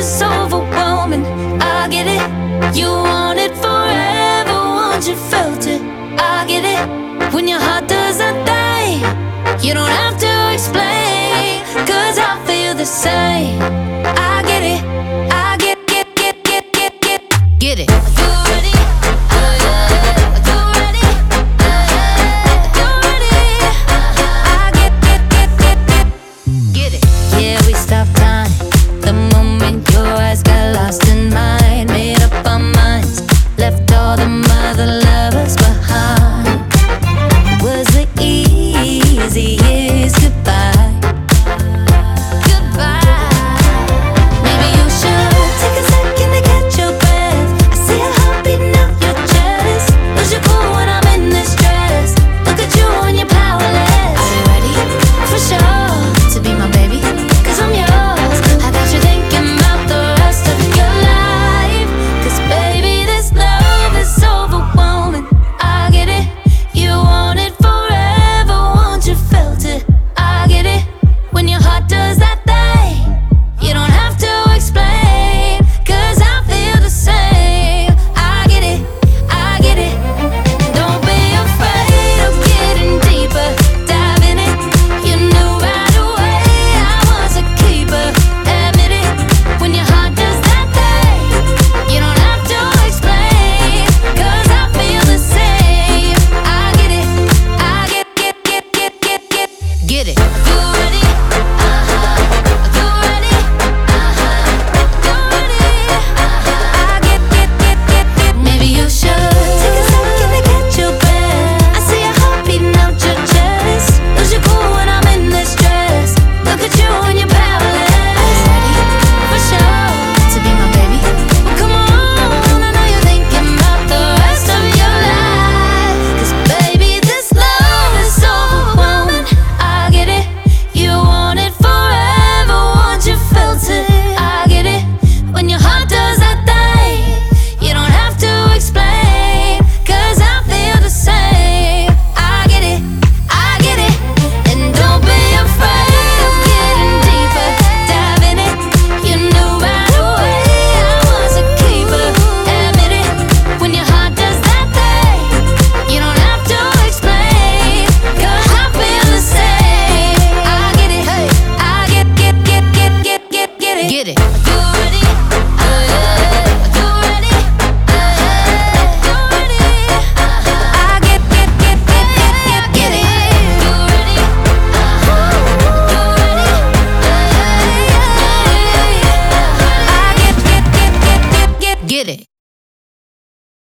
is overwhelming. I get it. You want it forever, once you felt it. I get it. When your heart doesn't thing, you don't have to explain. Cause I feel the same. I get it. I get, get, get, get, get, get, get it. You ready? Stop time the moment fuzzy